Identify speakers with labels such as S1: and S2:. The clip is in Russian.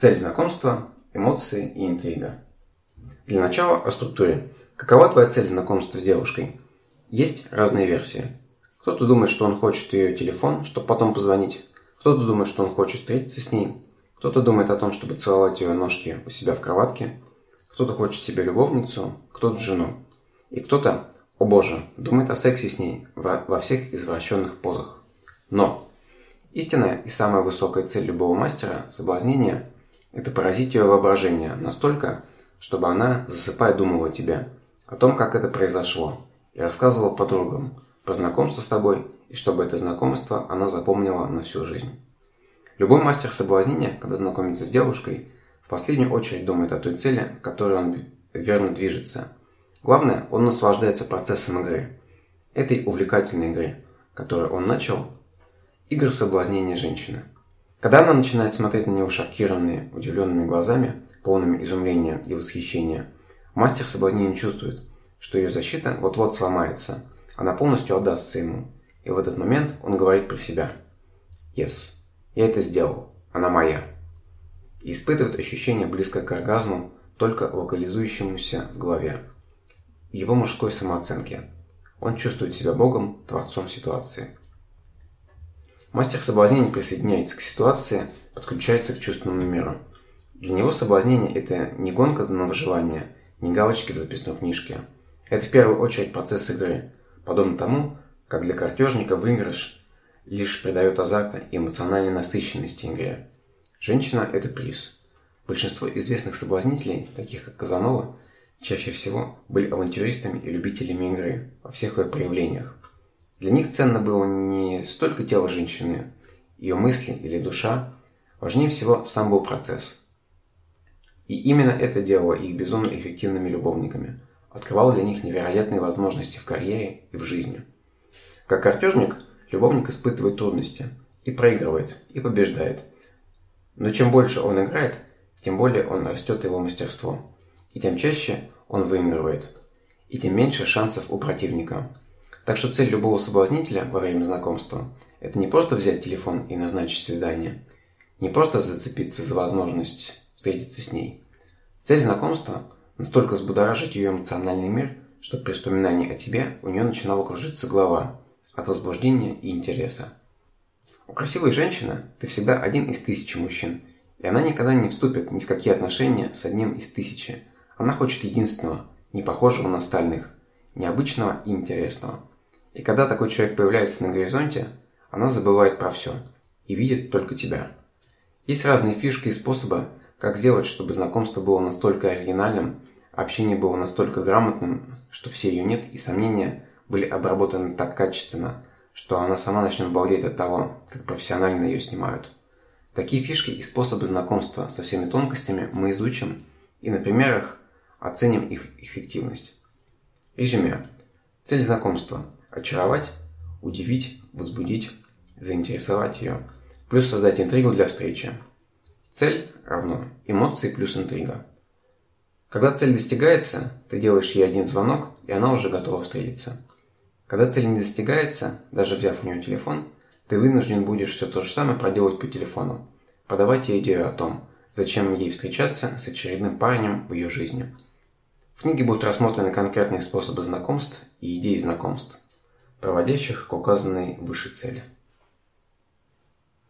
S1: Цель знакомства, эмоции и интрига. Для начала о структуре. Какова твоя цель знакомства с девушкой? Есть разные версии. Кто-то думает, что он хочет ее телефон, чтобы потом позвонить. Кто-то думает, что он хочет встретиться с ней. Кто-то думает о том, чтобы целовать ее ножки у себя в кроватке. Кто-то хочет себе любовницу, кто-то жену. И кто-то, о боже, думает о сексе с ней во, во всех извращенных позах. Но истинная и самая высокая цель любого мастера – соблазнение – это поразить ее воображение настолько, чтобы она, засыпая, думала о тебе, о том, как это произошло, и рассказывала подругам про знакомство с тобой, и чтобы это знакомство она запомнила на всю жизнь. Любой мастер соблазнения, когда знакомится с девушкой, в последнюю очередь думает о той цели, к которой он верно движется. Главное, он наслаждается процессом игры. Этой увлекательной игры, которую он начал, игр соблазнения женщины. Когда она начинает смотреть на него шокированными, удивленными глазами, полными изумления и восхищения, мастер соблазнения чувствует, что ее защита вот-вот сломается, она полностью отдастся ему. И в этот момент он говорит про себя. «Yes, я это сделал. Она моя». И испытывает ощущение близкое к оргазму, только локализующемуся в голове. Его мужской самооценке. Он чувствует себя Богом, творцом ситуации. Мастер соблазнения присоединяется к ситуации, подключается к чувственному миру – для него соблазнение – это не гонка за выживание, не галочки в записной книжке. Это в первую очередь процесс игры, подобно тому, как для картежника выигрыш лишь придает азарта и эмоциональной насыщенности игре. Женщина – это приз. Большинство известных соблазнителей, таких как Казанова, чаще всего были авантюристами и любителями игры во всех ее проявлениях. Для них ценно было не столько тело женщины, ее мысли или душа, важнее всего сам был процесс – и именно это делало их безумно эффективными любовниками, открывало для них невероятные возможности в карьере и в жизни. Как картежник, любовник испытывает трудности и проигрывает, и побеждает. Но чем больше он играет, тем более он растет его мастерство. И тем чаще он выигрывает. И тем меньше шансов у противника. Так что цель любого соблазнителя во время знакомства – это не просто взять телефон и назначить свидание, не просто зацепиться за возможность встретиться с ней. Цель знакомства – настолько взбудоражить ее эмоциональный мир, что при вспоминании о тебе у нее начинала кружиться голова от возбуждения и интереса. У красивой женщины ты всегда один из тысячи мужчин, и она никогда не вступит ни в какие отношения с одним из тысячи. Она хочет единственного, не похожего на остальных, необычного и интересного. И когда такой человек появляется на горизонте, она забывает про все и видит только тебя. Есть разные фишки и способы, как сделать, чтобы знакомство было настолько оригинальным, общение было настолько грамотным, что все ее нет и сомнения были обработаны так качественно, что она сама начнет балдеть от того, как профессионально ее снимают. Такие фишки и способы знакомства со всеми тонкостями мы изучим и на примерах оценим их эффективность. Резюме. Цель знакомства – очаровать, удивить, возбудить, заинтересовать ее, плюс создать интригу для встречи. Цель равно эмоции плюс интрига. Когда цель достигается, ты делаешь ей один звонок, и она уже готова встретиться. Когда цель не достигается, даже взяв у нее телефон, ты вынужден будешь все то же самое проделать по телефону. Подавать ей идею о том, зачем ей встречаться с очередным парнем в ее жизни. В книге будут рассмотрены конкретные способы знакомств и идеи знакомств, проводящих к указанной выше цели.